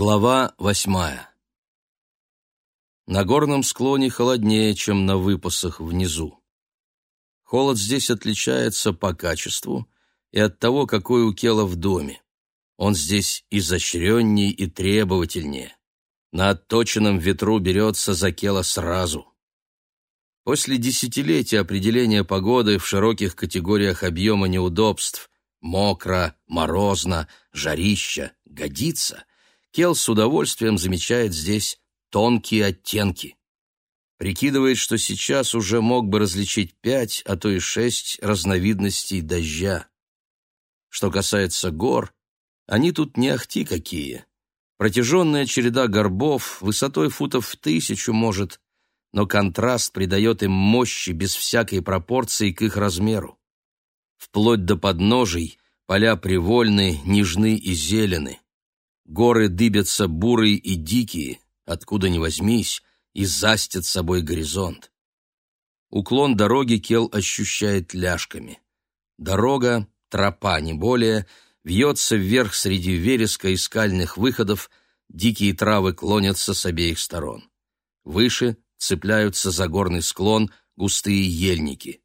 Глава восьмая На горном склоне холоднее, чем на выпасах внизу. Холод здесь отличается по качеству и от того, какой у Кела в доме. Он здесь изощренней и требовательнее. На отточенном ветру берется за Кела сразу. После десятилетия определения погоды в широких категориях объема неудобств – мокро, морозно, жарища, годится – Кел с удовольствием замечает здесь тонкие оттенки. Прикидывает, что сейчас уже мог бы различить пять, а то и шесть разновидностей дождя. Что касается гор, они тут не ахти какие. Протяженная череда горбов высотой футов в тысячу может, но контраст придает им мощи без всякой пропорции к их размеру. Вплоть до подножий поля привольны, нежны и зелены. Горы дыбятся бурые и дикие, откуда ни возьмись, и застят собой горизонт. Уклон дороги Кел ощущает ляжками. Дорога, тропа не более, вьется вверх среди вереска и скальных выходов, дикие травы клонятся с обеих сторон. Выше цепляются за горный склон густые ельники.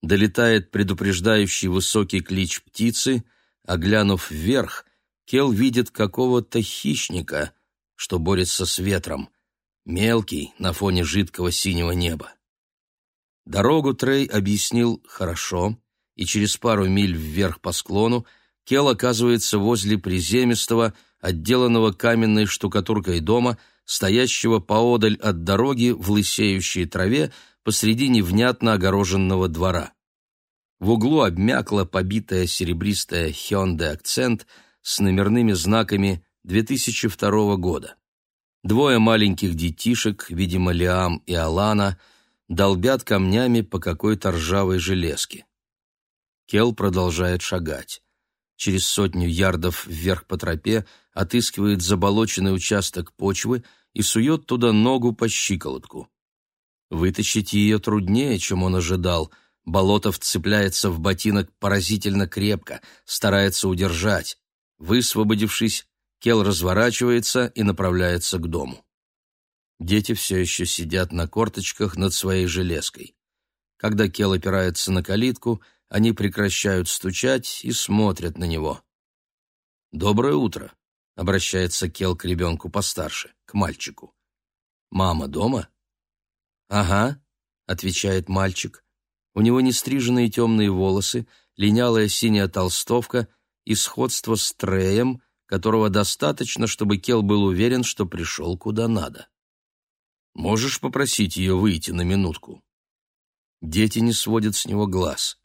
Долетает предупреждающий высокий клич птицы, а глянув вверх, Кел видит какого-то хищника, что борется с ветром, мелкий на фоне жидкого синего неба. Дорогу Трей объяснил хорошо, и через пару миль вверх по склону Кел оказывается возле приземистого, отделанного каменной штукатуркой дома, стоящего поодаль от дороги в лысеющей траве посреди невнятно огороженного двора. В углу обмякла побитая серебристая Hyundai акцент — с номерными знаками 2002 года. Двое маленьких детишек, видимо, Лиам и Алана, долбят камнями по какой-то ржавой железке. Кел продолжает шагать. Через сотню ярдов вверх по тропе отыскивает заболоченный участок почвы и сует туда ногу по щиколотку. Вытащить ее труднее, чем он ожидал. Болото вцепляется в ботинок поразительно крепко, старается удержать. Высвободившись, Кел разворачивается и направляется к дому. Дети все еще сидят на корточках над своей железкой. Когда Кел опирается на калитку, они прекращают стучать и смотрят на него. «Доброе утро», — обращается Кел к ребенку постарше, к мальчику. «Мама дома?» «Ага», — отвечает мальчик. У него нестриженные темные волосы, линялая синяя толстовка и сходство с Треем, которого достаточно, чтобы Кел был уверен, что пришел куда надо. «Можешь попросить ее выйти на минутку?» Дети не сводят с него глаз.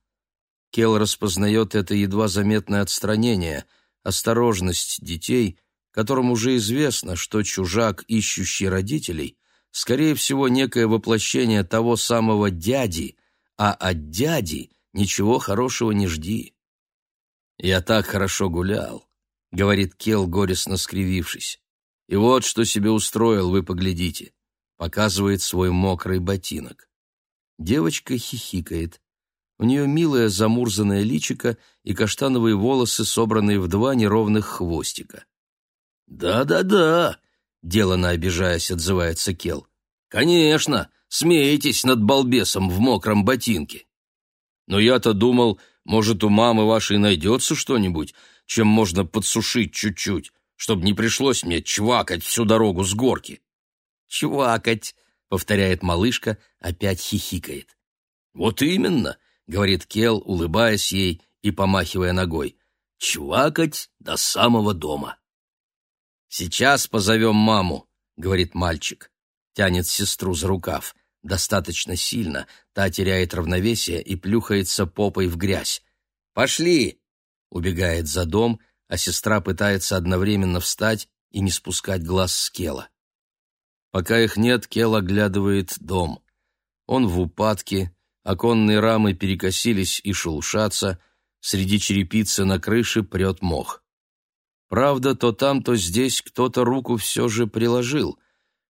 Кел распознает это едва заметное отстранение, осторожность детей, которым уже известно, что чужак, ищущий родителей, скорее всего, некое воплощение того самого дяди, а от дяди ничего хорошего не жди. «Я так хорошо гулял», — говорит Кел, горестно скривившись. «И вот что себе устроил, вы поглядите». Показывает свой мокрый ботинок. Девочка хихикает. У нее милое замурзанное личико и каштановые волосы, собранные в два неровных хвостика. «Да-да-да», — делано обижаясь, отзывается Кел. «Конечно, смеетесь над балбесом в мокром ботинке». «Но я-то думал, может, у мамы вашей найдется что-нибудь, чем можно подсушить чуть-чуть, чтобы не пришлось мне чвакать всю дорогу с горки?» «Чвакать», — повторяет малышка, опять хихикает. «Вот именно», — говорит Кел, улыбаясь ей и помахивая ногой. «Чвакать до самого дома». «Сейчас позовем маму», — говорит мальчик. Тянет сестру за рукав достаточно сильно, та теряет равновесие и плюхается попой в грязь. «Пошли!» — убегает за дом, а сестра пытается одновременно встать и не спускать глаз с Кела. Пока их нет, Кел оглядывает дом. Он в упадке, оконные рамы перекосились и шелушатся, среди черепицы на крыше прет мох. Правда, то там, то здесь кто-то руку все же приложил —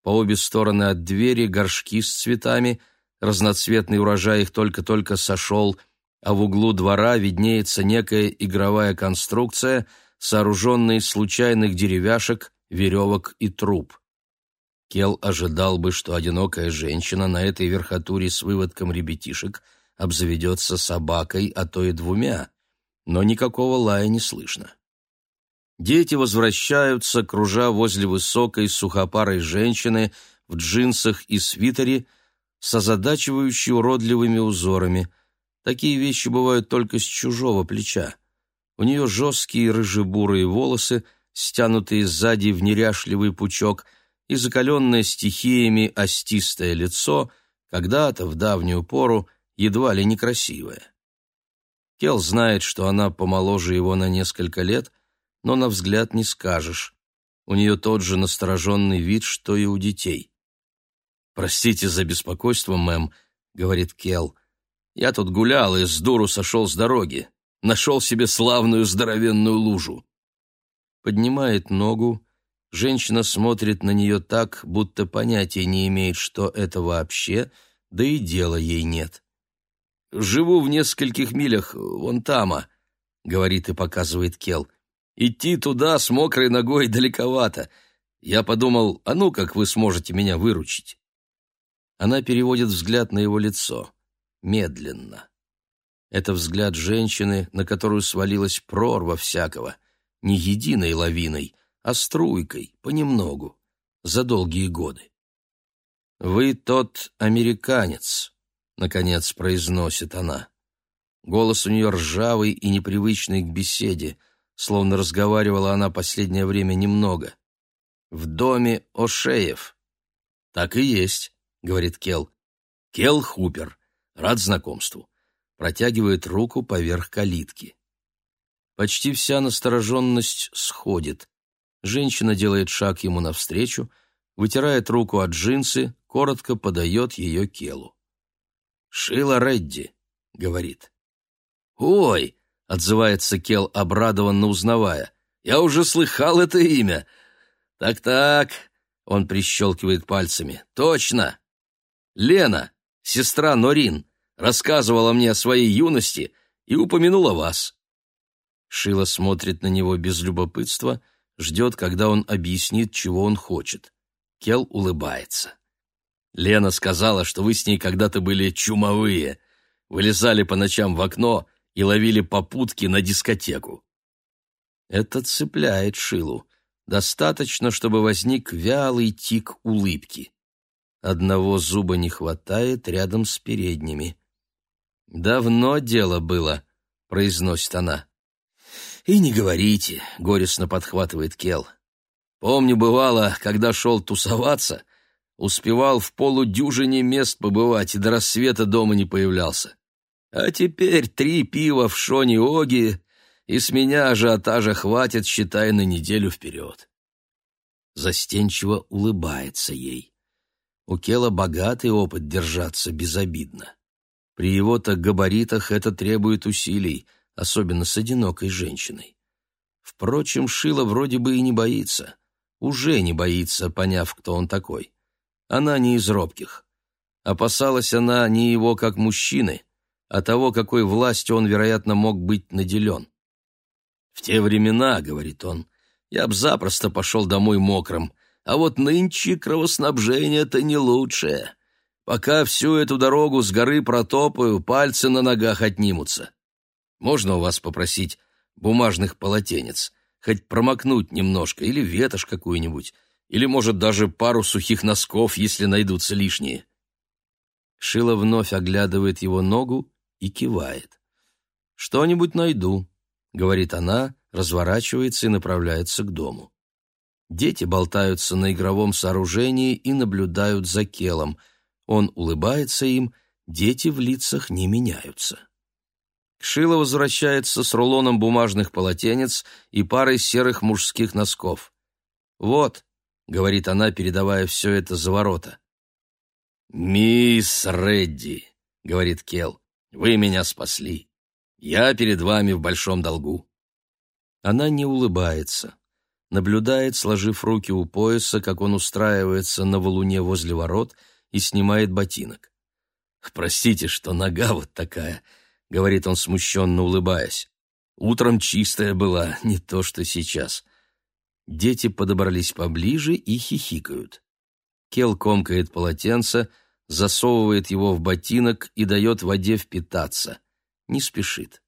по обе стороны от двери горшки с цветами, разноцветный урожай их только-только сошел, а в углу двора виднеется некая игровая конструкция, сооруженная из случайных деревяшек веревок и труб. Кел ожидал бы, что одинокая женщина на этой верхотуре с выводком ребятишек обзаведется собакой, а то и двумя, но никакого лая не слышно. Дети возвращаются, кружа возле высокой сухопарой женщины в джинсах и свитере с озадачивающей уродливыми узорами. Такие вещи бывают только с чужого плеча. У нее жесткие рыжебурые волосы, стянутые сзади в неряшливый пучок, и закаленное стихиями остистое лицо, когда-то, в давнюю пору, едва ли некрасивое. Кел знает, что она помоложе его на несколько лет, но на взгляд не скажешь. У нее тот же настороженный вид, что и у детей. «Простите за беспокойство, мэм», — говорит Кел. «Я тут гулял и с дуру сошел с дороги. Нашел себе славную здоровенную лужу». Поднимает ногу, женщина смотрит на нее так, будто понятия не имеет, что это вообще, да и дела ей нет. «Живу в нескольких милях, вон тама», — говорит и показывает Кел. «Идти туда с мокрой ногой далековато. Я подумал, а ну как вы сможете меня выручить?» Она переводит взгляд на его лицо. Медленно. Это взгляд женщины, на которую свалилась прорва всякого. Не единой лавиной, а струйкой, понемногу, за долгие годы. «Вы тот американец», — наконец произносит она. Голос у нее ржавый и непривычный к беседе, словно разговаривала она последнее время немного. «В доме Ошеев». «Так и есть» говорит Кел. Кел Хупер. Рад знакомству. Протягивает руку поверх калитки. Почти вся настороженность сходит. Женщина делает шаг ему навстречу, вытирает руку от джинсы, коротко подает ее Келу. «Шила Редди», — говорит. «Ой!» — отзывается Кел, обрадованно узнавая. «Я уже слыхал это имя!» «Так-так», — он прищелкивает пальцами. «Точно! Лена, сестра Норин, рассказывала мне о своей юности и упомянула вас». Шила смотрит на него без любопытства, ждет, когда он объяснит, чего он хочет. Кел улыбается. «Лена сказала, что вы с ней когда-то были чумовые, вылезали по ночам в окно и ловили попутки на дискотеку». Это цепляет Шилу. Достаточно, чтобы возник вялый тик улыбки. Одного зуба не хватает рядом с передними. «Давно дело было», — произносит она. «И не говорите», — горестно подхватывает Кел. «Помню, бывало, когда шел тусоваться, успевал в полудюжине мест побывать и до рассвета дома не появлялся. А теперь три пива в Шоне-Оги, и с меня ажиотажа хватит, считай, на неделю вперед». Застенчиво улыбается ей. У Кела богатый опыт держаться безобидно. При его-то габаритах это требует усилий, особенно с одинокой женщиной. Впрочем, Шила вроде бы и не боится. Уже не боится, поняв, кто он такой. Она не из робких. Опасалась она не его как мужчины, а того, какой властью он, вероятно, мог быть наделен. «В те времена, — говорит он, — я б запросто пошел домой мокрым, а вот нынче кровоснабжение-то не лучшее. Пока всю эту дорогу с горы протопаю, пальцы на ногах отнимутся. Можно у вас попросить бумажных полотенец, хоть промокнуть немножко, или ветошь какую-нибудь, или, может, даже пару сухих носков, если найдутся лишние. Шила вновь оглядывает его ногу и кивает. «Что-нибудь найду», — говорит она, разворачивается и направляется к дому. Дети болтаются на игровом сооружении и наблюдают за Келом. Он улыбается им, дети в лицах не меняются. Шила возвращается с рулоном бумажных полотенец и парой серых мужских носков. «Вот», — говорит она, передавая все это за ворота. «Мисс Редди», — говорит Кел, — «вы меня спасли. Я перед вами в большом долгу». Она не улыбается наблюдает, сложив руки у пояса, как он устраивается на валуне возле ворот и снимает ботинок. «Простите, что нога вот такая», — говорит он, смущенно улыбаясь. «Утром чистая была, не то что сейчас». Дети подобрались поближе и хихикают. Кел комкает полотенце, засовывает его в ботинок и дает воде впитаться. Не спешит.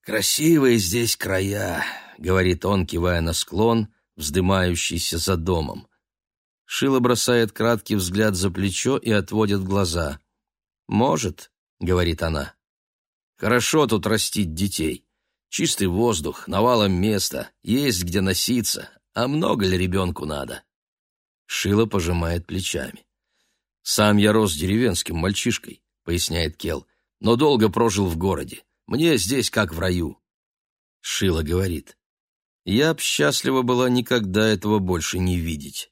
«Красивые здесь края», — говорит он, кивая на склон, вздымающийся за домом. Шила бросает краткий взгляд за плечо и отводит глаза. «Может», — говорит она. «Хорошо тут растить детей. Чистый воздух, навалом места, есть где носиться, а много ли ребенку надо? Шила пожимает плечами. «Сам я рос деревенским мальчишкой», — поясняет Кел, «но долго прожил в городе. Мне здесь как в раю». Шила говорит, «Я б счастлива была никогда этого больше не видеть».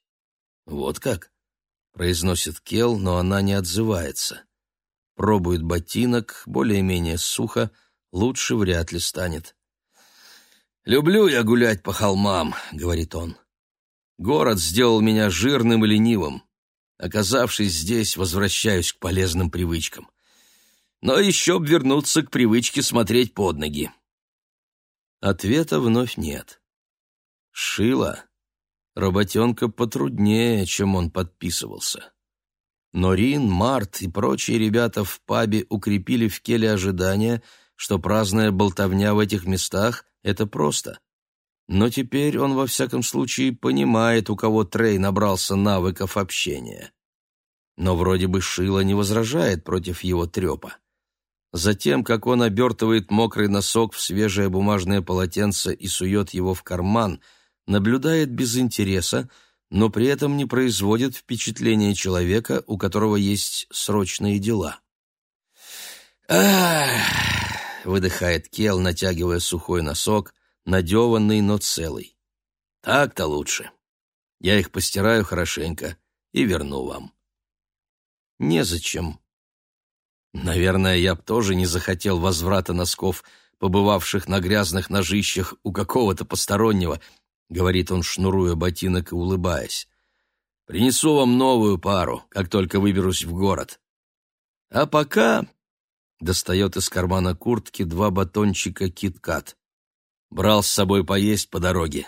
«Вот как?» — произносит Кел, но она не отзывается. Пробует ботинок, более-менее сухо, лучше вряд ли станет. «Люблю я гулять по холмам», — говорит он. «Город сделал меня жирным и ленивым. Оказавшись здесь, возвращаюсь к полезным привычкам. Но еще б вернуться к привычке смотреть под ноги». Ответа вновь нет. Шила. Работенка потруднее, чем он подписывался. Но Рин, Март и прочие ребята в пабе укрепили в келе ожидания — что праздная болтовня в этих местах — это просто. Но теперь он, во всяком случае, понимает, у кого Трей набрался навыков общения. Но вроде бы Шила не возражает против его трепа. Затем, как он обертывает мокрый носок в свежее бумажное полотенце и сует его в карман, наблюдает без интереса, но при этом не производит впечатления человека, у которого есть срочные дела. «Ах!» выдыхает Кел, натягивая сухой носок, надеванный, но целый. Так-то лучше. Я их постираю хорошенько и верну вам. Незачем. Наверное, я б тоже не захотел возврата носков, побывавших на грязных ножищах у какого-то постороннего, говорит он, шнуруя ботинок и улыбаясь. Принесу вам новую пару, как только выберусь в город. А пока достает из кармана куртки два батончика «Кит-Кат». Брал с собой поесть по дороге.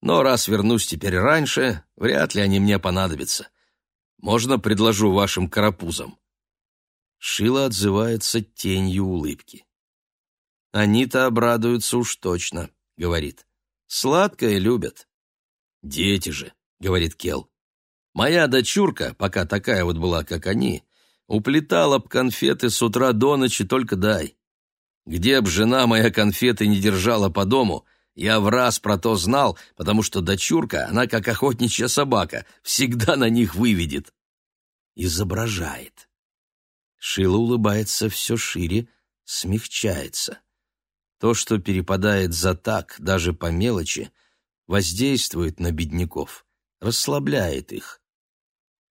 Но раз вернусь теперь раньше, вряд ли они мне понадобятся. Можно предложу вашим карапузам?» Шила отзывается тенью улыбки. «Они-то обрадуются уж точно», — говорит. «Сладкое любят». «Дети же», — говорит Кел. «Моя дочурка, пока такая вот была, как они, Уплетала б конфеты с утра до ночи, только дай. Где б жена моя конфеты не держала по дому, я в раз про то знал, потому что дочурка, она как охотничья собака, всегда на них выведет. Изображает. Шила улыбается все шире, смягчается. То, что перепадает за так, даже по мелочи, воздействует на бедняков, расслабляет их.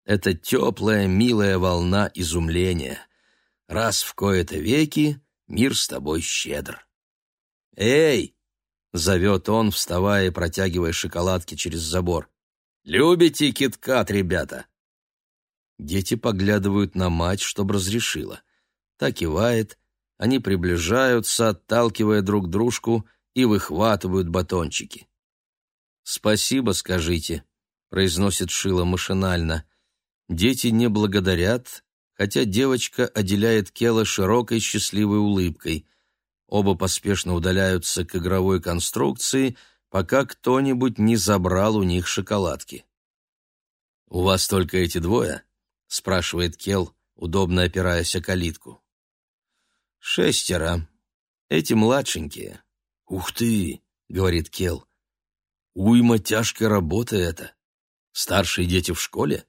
Это теплая, милая волна изумления. Раз в кои-то веки мир с тобой щедр. «Эй!» — зовет он, вставая и протягивая шоколадки через забор. «Любите киткат, ребята?» Дети поглядывают на мать, чтобы разрешила. Та кивает, они приближаются, отталкивая друг дружку, и выхватывают батончики. «Спасибо, скажите», — произносит Шила машинально. Дети не благодарят, хотя девочка отделяет Кела широкой счастливой улыбкой. Оба поспешно удаляются к игровой конструкции, пока кто-нибудь не забрал у них шоколадки. «У вас только эти двое?» — спрашивает Кел, удобно опираясь о калитку. «Шестеро. Эти младшенькие». «Ух ты!» — говорит Кел. «Уйма тяжкой работы это. Старшие дети в школе?»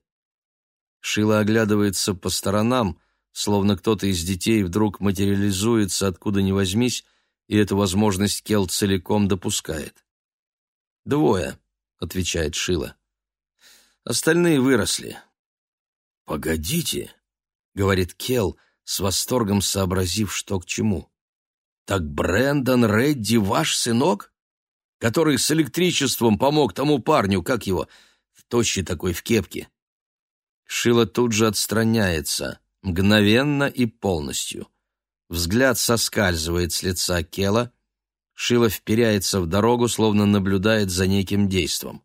Шила оглядывается по сторонам, словно кто-то из детей вдруг материализуется откуда ни возьмись, и эту возможность Кел целиком допускает. «Двое», — отвечает Шила. «Остальные выросли». «Погодите», — говорит Кел, с восторгом сообразив, что к чему. «Так Брэндон Редди ваш сынок, который с электричеством помог тому парню, как его, тощий такой в кепке?» Шила тут же отстраняется, мгновенно и полностью. Взгляд соскальзывает с лица Кела. Шила вперяется в дорогу, словно наблюдает за неким действом.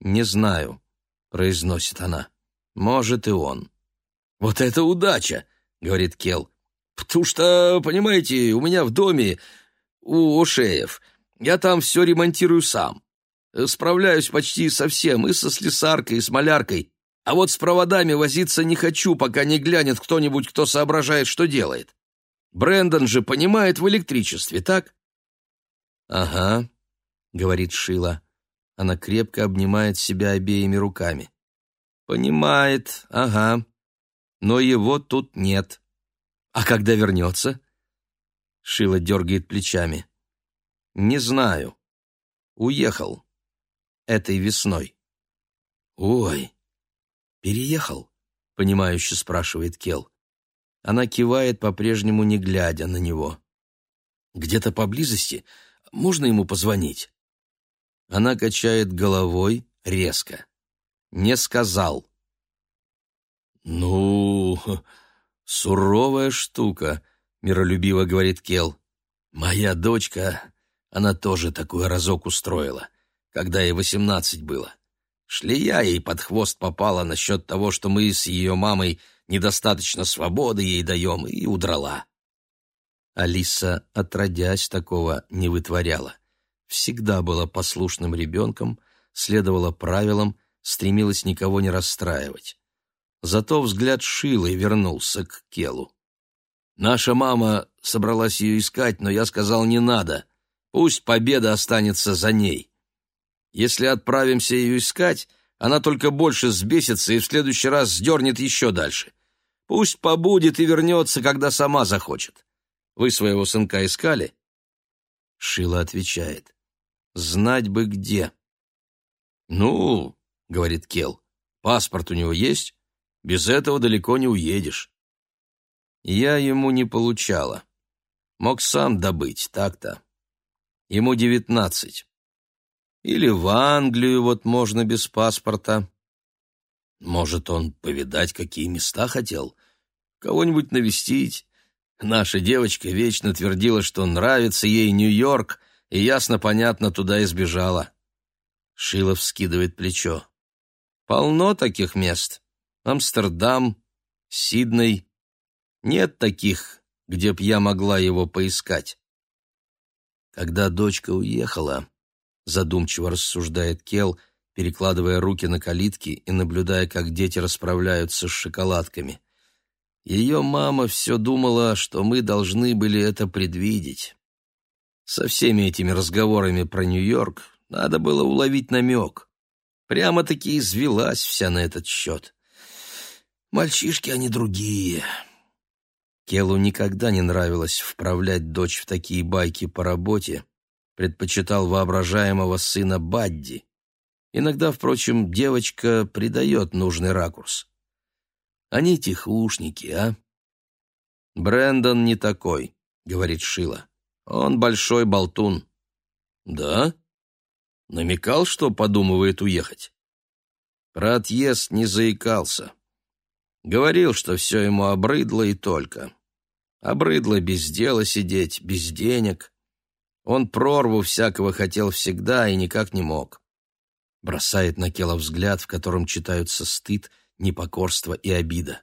«Не знаю», — произносит она. «Может, и он». «Вот это удача!» — говорит Кел. «Потому что, понимаете, у меня в доме у Ошеев. Я там все ремонтирую сам. Справляюсь почти со всем, и со слесаркой, и с маляркой. А вот с проводами возиться не хочу, пока не глянет кто-нибудь, кто соображает, что делает. Брэндон же понимает в электричестве, так? Ага, говорит Шила. Она крепко обнимает себя обеими руками. Понимает, ага. Но его тут нет. А когда вернется? Шила дергает плечами. Не знаю. Уехал. Этой весной. Ой, переехал? Понимающе спрашивает Кел. Она кивает, по-прежнему не глядя на него. Где-то поблизости можно ему позвонить? Она качает головой резко. Не сказал. Ну, суровая штука, миролюбиво говорит Кел. Моя дочка, она тоже такой разок устроила, когда ей восемнадцать было. Шлея ей под хвост попала насчет того, что мы с ее мамой недостаточно свободы ей даем, и удрала. Алиса, отродясь, такого не вытворяла. Всегда была послушным ребенком, следовала правилам, стремилась никого не расстраивать. Зато взгляд Шилы вернулся к Келу. Наша мама собралась ее искать, но я сказал, не надо. Пусть победа останется за ней. Если отправимся ее искать, она только больше взбесится и в следующий раз сдернет еще дальше. Пусть побудет и вернется, когда сама захочет. Вы своего сынка искали?» Шила отвечает. «Знать бы где». «Ну, — говорит Кел, — паспорт у него есть? Без этого далеко не уедешь». Я ему не получала. Мог сам добыть, так-то. Ему девятнадцать. Или в Англию вот можно без паспорта. Может, он повидать, какие места хотел? Кого-нибудь навестить? Наша девочка вечно твердила, что нравится ей Нью-Йорк, и ясно-понятно туда избежала. Шилов скидывает плечо. Полно таких мест. Амстердам, Сидней. Нет таких, где б я могла его поискать. Когда дочка уехала, задумчиво рассуждает Кел, перекладывая руки на калитки и наблюдая, как дети расправляются с шоколадками. Ее мама все думала, что мы должны были это предвидеть. Со всеми этими разговорами про Нью-Йорк надо было уловить намек. Прямо-таки извелась вся на этот счет. Мальчишки они другие. Келу никогда не нравилось вправлять дочь в такие байки по работе, предпочитал воображаемого сына Бадди, Иногда, впрочем, девочка придает нужный ракурс. Они тихушники, а? Брендон не такой, говорит Шила. Он большой болтун. Да? Намекал, что подумывает уехать. Про отъезд не заикался. Говорил, что все ему обрыдло и только. Обрыдло без дела сидеть, без денег. Он прорву всякого хотел всегда и никак не мог бросает на Кела взгляд, в котором читаются стыд, непокорство и обида.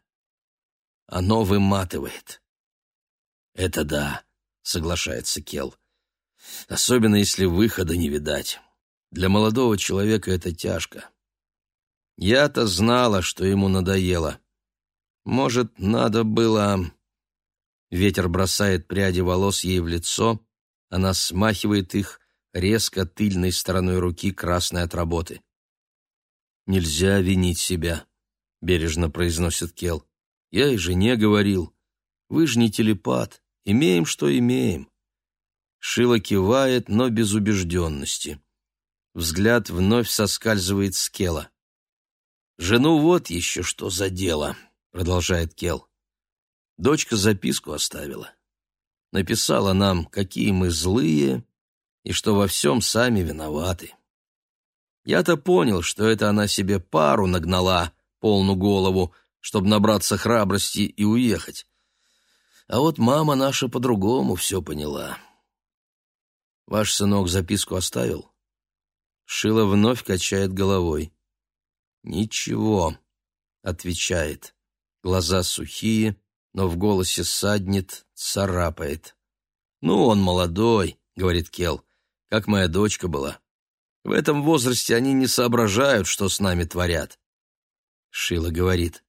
Оно выматывает. «Это да», — соглашается Кел. «Особенно, если выхода не видать. Для молодого человека это тяжко. Я-то знала, что ему надоело. Может, надо было...» Ветер бросает пряди волос ей в лицо, она смахивает их, резко тыльной стороной руки красной от работы. «Нельзя винить себя», — бережно произносит Кел. «Я и жене говорил. Вы же не телепат. Имеем, что имеем». Шила кивает, но без убежденности. Взгляд вновь соскальзывает с Кела. «Жену вот еще что за дело», — продолжает Кел. Дочка записку оставила. Написала нам, какие мы злые, и что во всем сами виноваты. Я-то понял, что это она себе пару нагнала, полну голову, чтобы набраться храбрости и уехать. А вот мама наша по-другому все поняла. Ваш сынок записку оставил?» Шила вновь качает головой. «Ничего», — отвечает. Глаза сухие, но в голосе саднет, царапает. «Ну, он молодой», — говорит Кел, — «как моя дочка была. В этом возрасте они не соображают, что с нами творят». Шила говорит,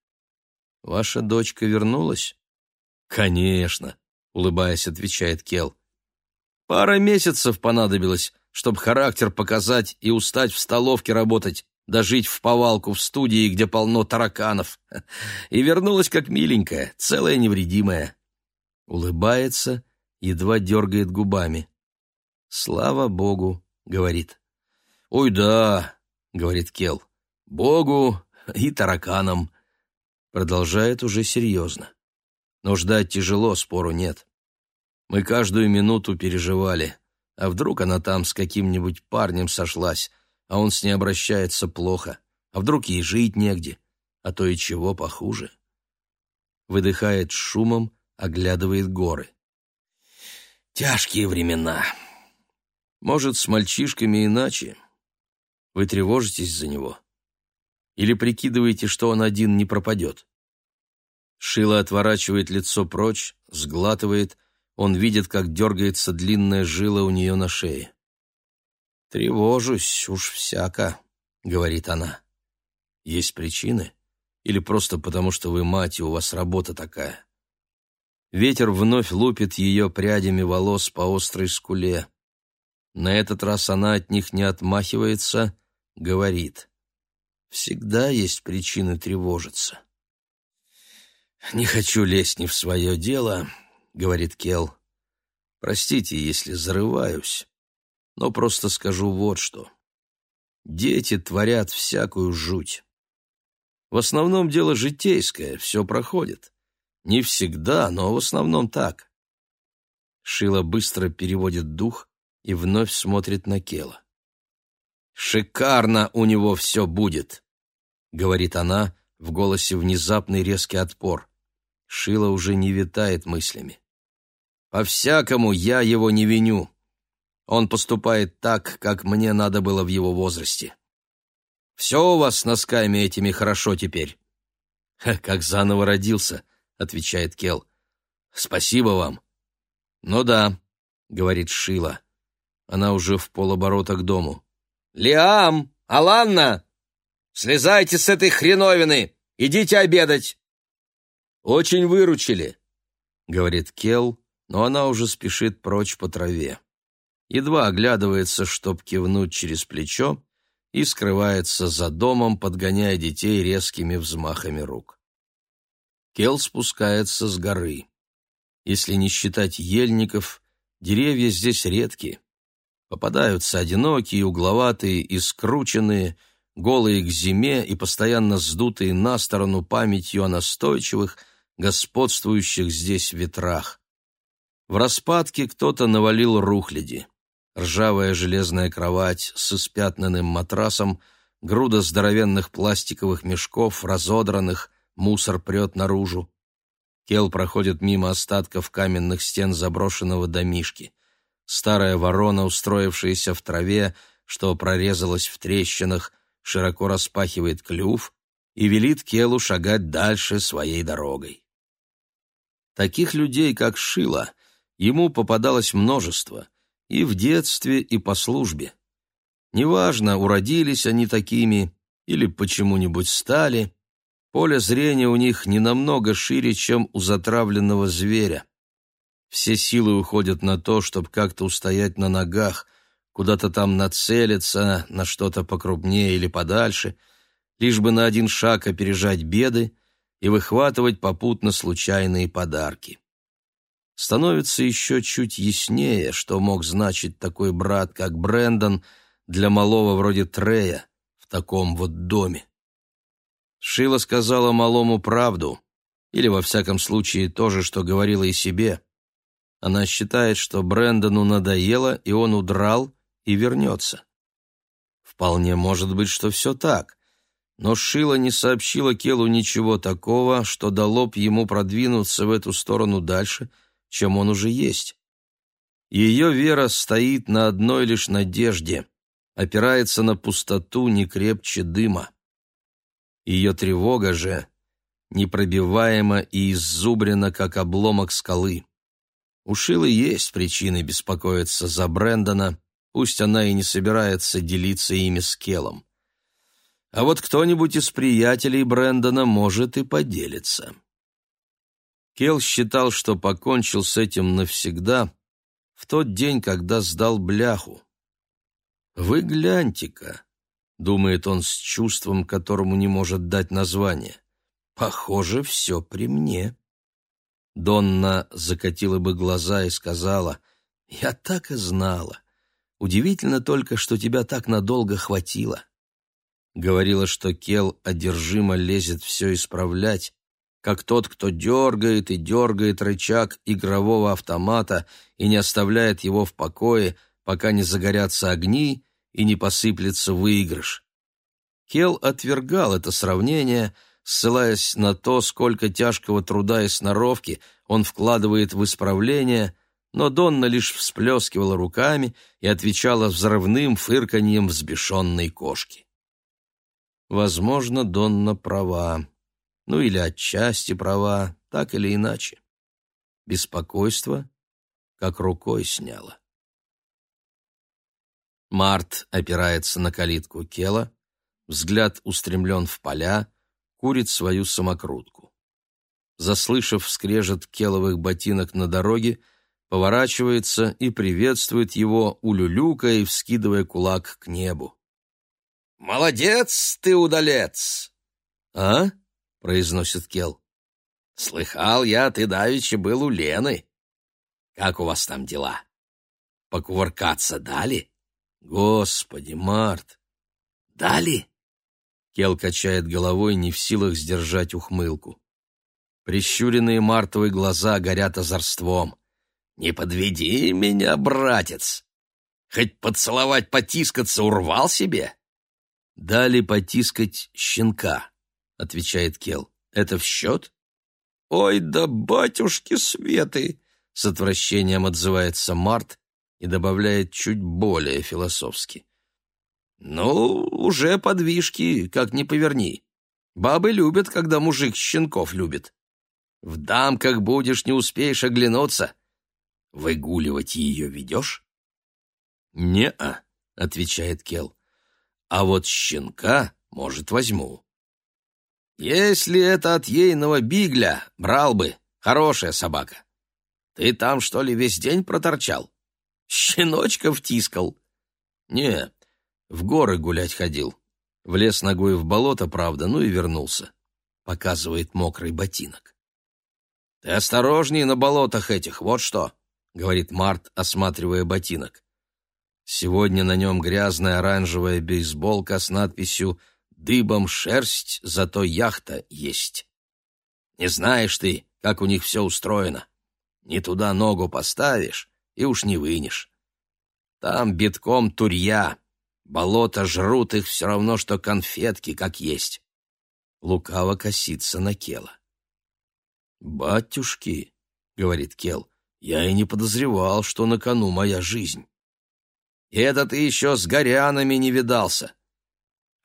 «Ваша дочка вернулась?» «Конечно», — улыбаясь, отвечает Кел. «Пара месяцев понадобилось, чтобы характер показать и устать в столовке работать, дожить в повалку в студии, где полно тараканов. И вернулась как миленькая, целая невредимая». Улыбается, едва дергает губами. «Слава Богу», — говорит. «Ой, да», — говорит Кел, — «Богу и тараканам». Продолжает уже серьезно. Но ждать тяжело, спору нет. Мы каждую минуту переживали. А вдруг она там с каким-нибудь парнем сошлась, а он с ней обращается плохо? А вдруг ей жить негде? А то и чего похуже? Выдыхает шумом, оглядывает горы. Тяжкие времена. Может, с мальчишками иначе? Вы тревожитесь за него? Или прикидываете, что он один не пропадет? Шила отворачивает лицо прочь, сглатывает, он видит, как дергается длинная жила у нее на шее. «Тревожусь, уж всяко», — говорит она. «Есть причины? Или просто потому, что вы мать, и у вас работа такая?» Ветер вновь лупит ее прядями волос по острой скуле. На этот раз она от них не отмахивается, говорит. «Всегда есть причины тревожиться». «Не хочу лезть не в свое дело», — говорит Кел. «Простите, если зарываюсь, но просто скажу вот что. Дети творят всякую жуть. В основном дело житейское, все проходит. Не всегда, но в основном так». Шила быстро переводит дух и вновь смотрит на Кела. «Шикарно у него все будет», — говорит она, в голосе внезапный резкий отпор. Шила уже не витает мыслями. «По-всякому я его не виню. Он поступает так, как мне надо было в его возрасте. Все у вас с носками этими хорошо теперь?» «Как заново родился», — отвечает Кел. «Спасибо вам». «Ну да», — говорит Шила. Она уже в полоборота к дому. «Лиам! Аланна! Слезайте с этой хреновины! Идите обедать!» «Очень выручили», — говорит Кел, но она уже спешит прочь по траве. Едва оглядывается, чтоб кивнуть через плечо, и скрывается за домом, подгоняя детей резкими взмахами рук. Кел спускается с горы. Если не считать ельников, деревья здесь редкие. Попадаются одинокие, угловатые и скрученные, голые к зиме и постоянно сдутые на сторону памятью о настойчивых, господствующих здесь ветрах. В распадке кто-то навалил рухляди. Ржавая железная кровать с испятнанным матрасом, груда здоровенных пластиковых мешков, разодранных, мусор прет наружу. Кел проходит мимо остатков каменных стен заброшенного домишки. Старая ворона, устроившаяся в траве, что прорезалась в трещинах, широко распахивает клюв и велит Келу шагать дальше своей дорогой. Таких людей, как Шила, ему попадалось множество, и в детстве, и по службе. Неважно, уродились они такими или почему-нибудь стали, поле зрения у них не намного шире, чем у затравленного зверя. Все силы уходят на то, чтобы как-то устоять на ногах, куда-то там нацелиться, на что-то покрупнее или подальше, лишь бы на один шаг опережать беды, и выхватывать попутно случайные подарки. Становится еще чуть яснее, что мог значить такой брат, как Брендон, для малого вроде Трея в таком вот доме. Шила сказала малому правду, или, во всяком случае, то же, что говорила и себе. Она считает, что Брэндону надоело, и он удрал и вернется. Вполне может быть, что все так, но Шила не сообщила Келу ничего такого, что дало б ему продвинуться в эту сторону дальше, чем он уже есть. Ее вера стоит на одной лишь надежде, опирается на пустоту не крепче дыма. Ее тревога же непробиваема и иззубрена, как обломок скалы. У Шилы есть причины беспокоиться за Брэндона, пусть она и не собирается делиться ими с Келом. А вот кто-нибудь из приятелей Брэндона может и поделиться. Кел считал, что покончил с этим навсегда в тот день, когда сдал бляху. «Вы гляньте-ка», — думает он с чувством, которому не может дать название, — «похоже, все при мне». Донна закатила бы глаза и сказала, «Я так и знала. Удивительно только, что тебя так надолго хватило». Говорила, что Кел одержимо лезет все исправлять, как тот, кто дергает и дергает рычаг игрового автомата и не оставляет его в покое, пока не загорятся огни и не посыплется выигрыш. Кел отвергал это сравнение, ссылаясь на то, сколько тяжкого труда и сноровки он вкладывает в исправление, но Донна лишь всплескивала руками и отвечала взрывным фырканьем взбешенной кошки. Возможно, Донна права. Ну или отчасти права, так или иначе. Беспокойство как рукой сняло. Март опирается на калитку Кела, взгляд устремлен в поля, курит свою самокрутку. Заслышав скрежет келовых ботинок на дороге, поворачивается и приветствует его, улюлюкая вскидывая кулак к небу. «Молодец ты, удалец!» «А?» — произносит Кел. «Слыхал я, ты давеча был у Лены. Как у вас там дела? Покувыркаться дали?» «Господи, Март!» «Дали?» Кел качает головой, не в силах сдержать ухмылку. Прищуренные мартовые глаза горят озорством. «Не подведи меня, братец! Хоть поцеловать, потискаться урвал себе?» «Дали потискать щенка», — отвечает Кел. «Это в счет?» «Ой да батюшки Светы!» — с отвращением отзывается Март и добавляет чуть более философски. «Ну, уже подвижки, как ни поверни. Бабы любят, когда мужик щенков любит. В дамках будешь, не успеешь оглянуться. Выгуливать ее ведешь?» «Не-а», — отвечает Кел. «А вот щенка, может, возьму». «Если это от ейного бигля, брал бы. Хорошая собака. Ты там, что ли, весь день проторчал? Щеночка втискал?» «Не, в горы гулять ходил. Влез ногой в болото, правда, ну и вернулся. Показывает мокрый ботинок. «Ты осторожней на болотах этих, вот что», — говорит Март, осматривая ботинок. Сегодня на нем грязная оранжевая бейсболка с надписью «Дыбом шерсть, зато яхта есть». Не знаешь ты, как у них все устроено. Не туда ногу поставишь, и уж не вынешь. Там битком турья, Болото жрут их все равно, что конфетки, как есть. Лукаво косится на Кела. «Батюшки», — говорит Кел, — «я и не подозревал, что на кону моя жизнь». Это ты еще с горянами не видался.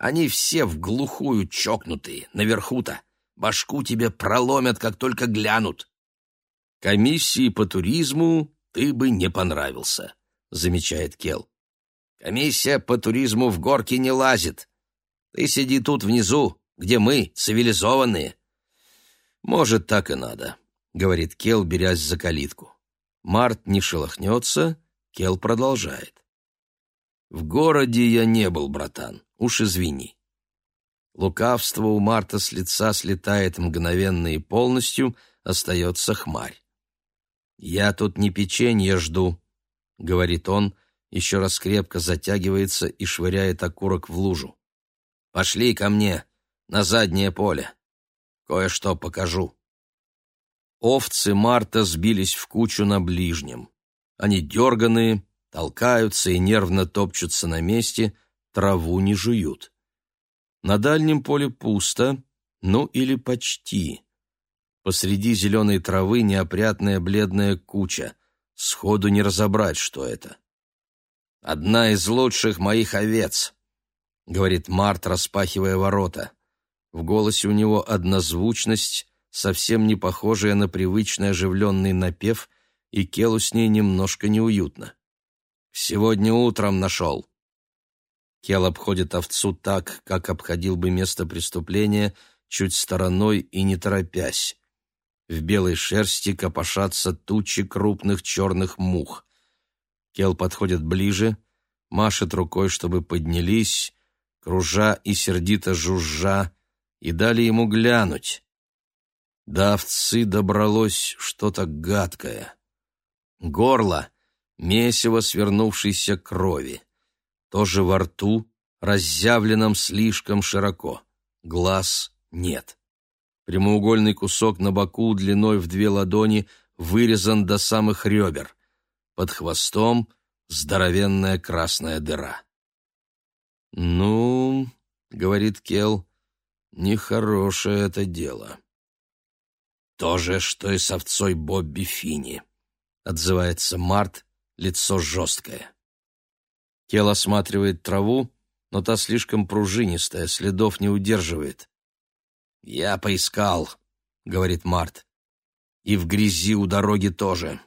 Они все в глухую чокнутые, наверху-то. Башку тебе проломят, как только глянут. Комиссии по туризму ты бы не понравился, замечает Кел. Комиссия по туризму в горки не лазит. Ты сиди тут внизу, где мы, цивилизованные. Может, так и надо, говорит Кел, берясь за калитку. Март не шелохнется, Кел продолжает. В городе я не был, братан, уж извини. Лукавство у Марта с лица слетает мгновенно и полностью, остается хмарь. «Я тут не печенье жду», — говорит он, еще раз крепко затягивается и швыряет окурок в лужу. «Пошли ко мне, на заднее поле. Кое-что покажу». Овцы Марта сбились в кучу на ближнем. Они дерганые, толкаются и нервно топчутся на месте, траву не жуют. На дальнем поле пусто, ну или почти. Посреди зеленой травы неопрятная бледная куча, Сходу не разобрать, что это. «Одна из лучших моих овец», — говорит Март, распахивая ворота. В голосе у него однозвучность, совсем не похожая на привычный оживленный напев, и Келу с ней немножко неуютно. «Сегодня утром нашел». Кел обходит овцу так, как обходил бы место преступления, чуть стороной и не торопясь. В белой шерсти копошатся тучи крупных черных мух. Кел подходит ближе, машет рукой, чтобы поднялись, кружа и сердито жужжа, и дали ему глянуть. До овцы добралось что-то гадкое. Горло — месиво свернувшейся крови. Тоже во рту, разъявленном слишком широко. Глаз нет. Прямоугольный кусок на боку длиной в две ладони вырезан до самых ребер. Под хвостом здоровенная красная дыра. «Ну, — говорит Кел, — нехорошее это дело». «То же, что и с овцой Бобби Фини», — отзывается Март, лицо жесткое. Кел осматривает траву, но та слишком пружинистая, следов не удерживает. «Я поискал», — говорит Март. «И в грязи у дороги тоже.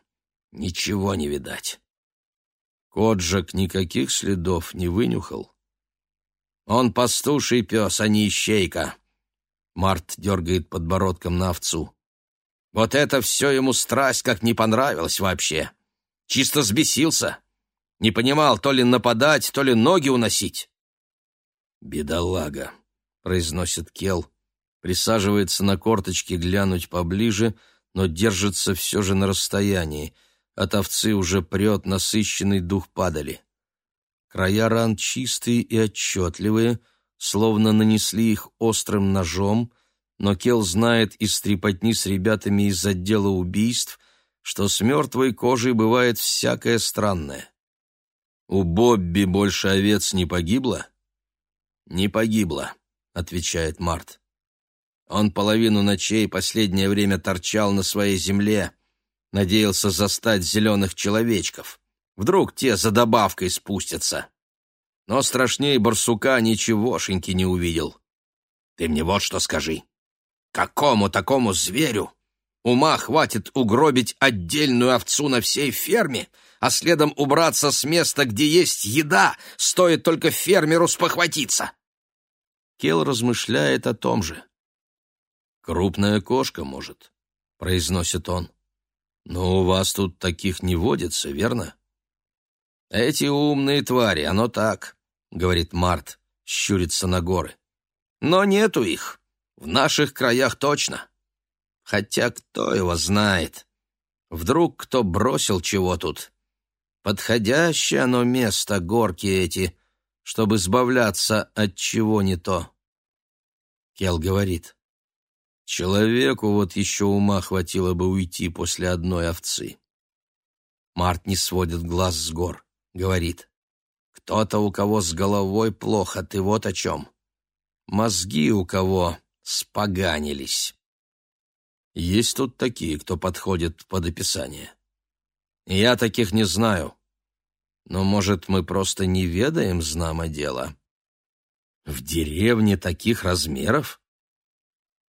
Ничего не видать». Коджак никаких следов не вынюхал. «Он пастуший пес, а не ищейка», — Март дергает подбородком на овцу. «Вот это все ему страсть как не понравилось вообще. Чисто сбесился. Не понимал, то ли нападать, то ли ноги уносить». «Бедолага», — произносит Келл присаживается на корточки глянуть поближе, но держится все же на расстоянии. От овцы уже прет насыщенный дух падали. Края ран чистые и отчетливые, словно нанесли их острым ножом, но Кел знает из трепотни с ребятами из отдела убийств, что с мертвой кожей бывает всякое странное. «У Бобби больше овец не погибло?» «Не погибло», — отвечает Март. Он половину ночей последнее время торчал на своей земле, надеялся застать зеленых человечков. Вдруг те за добавкой спустятся. Но страшнее барсука ничегошеньки не увидел. Ты мне вот что скажи. Какому такому зверю ума хватит угробить отдельную овцу на всей ферме, а следом убраться с места, где есть еда, стоит только фермеру спохватиться? Кел размышляет о том же. «Крупная кошка, может», — произносит он. «Но у вас тут таких не водится, верно?» «Эти умные твари, оно так», — говорит Март, щурится на горы. «Но нету их. В наших краях точно. Хотя кто его знает? Вдруг кто бросил чего тут? Подходящее оно место, горки эти, чтобы избавляться от чего не то». Кел говорит. Человеку вот еще ума хватило бы уйти после одной овцы. Март не сводит глаз с гор, говорит. Кто-то, у кого с головой плохо, ты вот о чем. Мозги у кого споганились. Есть тут такие, кто подходит под описание. Я таких не знаю. Но, может, мы просто не ведаем знамо дела? В деревне таких размеров?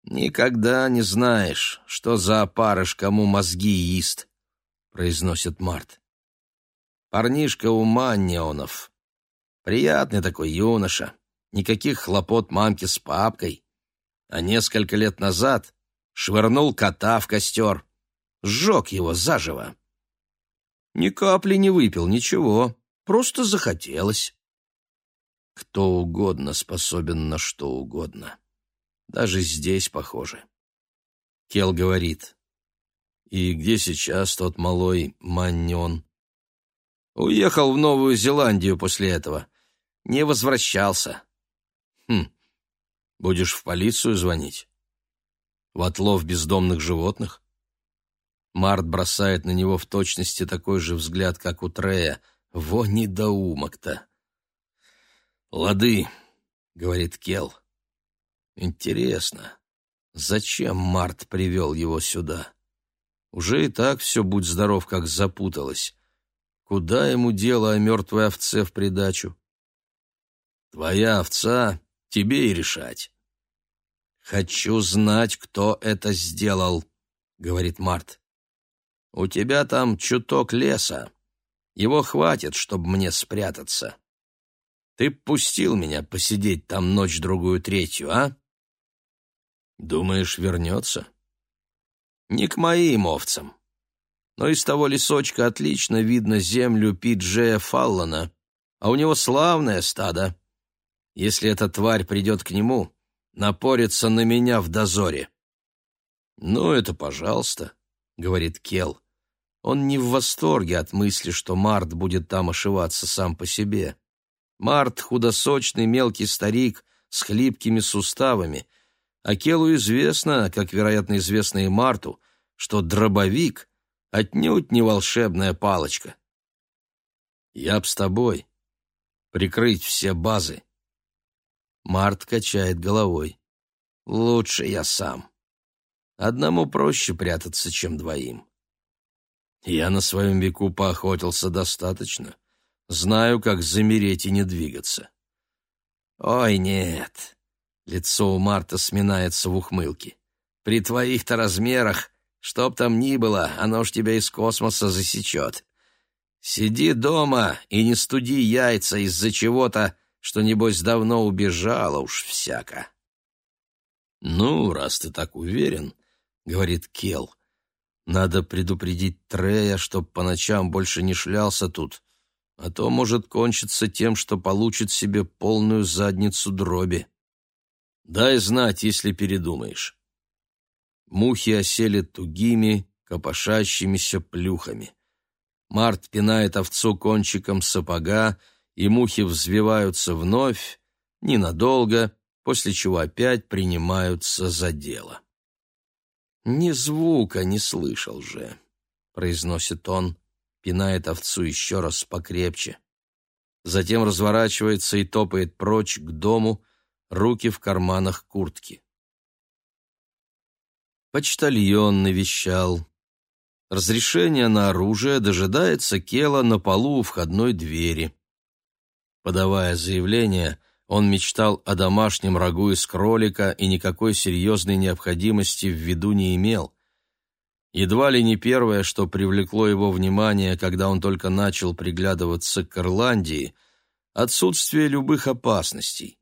«Никогда не знаешь, что за опарыш кому мозги ест», — произносит Март. «Парнишка у Маннионов. Приятный такой юноша, никаких хлопот мамки с папкой. А несколько лет назад швырнул кота в костер, сжег его заживо. Ни капли не выпил, ничего, просто захотелось. Кто угодно способен на что угодно. Даже здесь похоже. Кел говорит. «И где сейчас тот малой Маннен?» «Уехал в Новую Зеландию после этого. Не возвращался». «Хм, будешь в полицию звонить?» «В отлов бездомных животных?» Март бросает на него в точности такой же взгляд, как у Трея. Во недоумок-то! «Лады», — говорит Кел. Интересно, зачем Март привел его сюда? Уже и так все, будь здоров, как запуталось. Куда ему дело о мертвой овце в придачу? Твоя овца, тебе и решать. Хочу знать, кто это сделал, говорит Март. У тебя там чуток леса. Его хватит, чтобы мне спрятаться. Ты пустил меня посидеть там ночь-другую третью, а? Думаешь, вернется? Не к моим овцам. Но из того лесочка отлично видно землю Пиджея Фаллона, а у него славное стадо. Если эта тварь придет к нему, напорится на меня в дозоре. «Ну, это пожалуйста», — говорит Кел. Он не в восторге от мысли, что Март будет там ошиваться сам по себе. Март — худосочный мелкий старик с хлипкими суставами, а Келу известно, как, вероятно, известно и Марту, что дробовик отнюдь не волшебная палочка. «Я б с тобой. Прикрыть все базы». Март качает головой. «Лучше я сам. Одному проще прятаться, чем двоим». Я на своем веку поохотился достаточно. Знаю, как замереть и не двигаться. Ой, нет. Лицо у Марта сминается в ухмылке. При твоих-то размерах, чтоб там ни было, оно ж тебя из космоса засечет. Сиди дома и не студи яйца из-за чего-то, что, небось, давно убежало уж всяко. «Ну, раз ты так уверен», — говорит Кел, надо предупредить Трея, чтоб по ночам больше не шлялся тут, а то может кончиться тем, что получит себе полную задницу дроби. Дай знать, если передумаешь. Мухи осели тугими, копошащимися плюхами. Март пинает овцу кончиком сапога, и мухи взвиваются вновь, ненадолго, после чего опять принимаются за дело. «Ни звука не слышал же», — произносит он, пинает овцу еще раз покрепче. Затем разворачивается и топает прочь к дому, руки в карманах куртки. Почтальон навещал. Разрешение на оружие дожидается Кела на полу у входной двери. Подавая заявление, он мечтал о домашнем рагу из кролика и никакой серьезной необходимости в виду не имел. Едва ли не первое, что привлекло его внимание, когда он только начал приглядываться к Ирландии, отсутствие любых опасностей.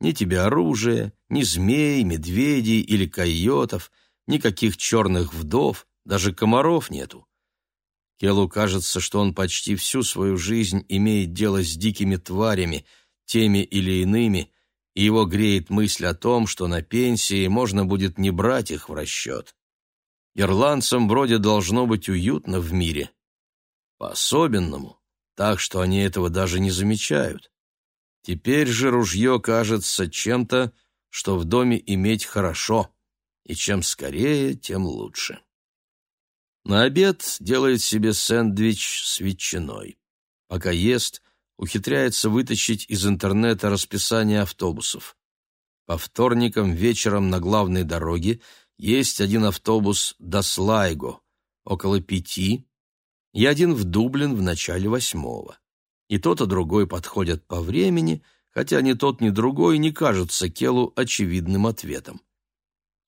Ни тебе оружия, ни змей, медведей или койотов, никаких черных вдов, даже комаров нету. Келу кажется, что он почти всю свою жизнь имеет дело с дикими тварями — теми или иными, и его греет мысль о том, что на пенсии можно будет не брать их в расчет. Ирландцам вроде должно быть уютно в мире. По-особенному, так что они этого даже не замечают. Теперь же ружье кажется чем-то, что в доме иметь хорошо, и чем скорее, тем лучше. На обед делает себе сэндвич с ветчиной. Пока ест, ухитряется вытащить из интернета расписание автобусов. По вторникам вечером на главной дороге есть один автобус до Слайго, около пяти, и один в Дублин в начале восьмого. И тот, и другой подходят по времени, хотя ни тот, ни другой не кажутся Келу очевидным ответом.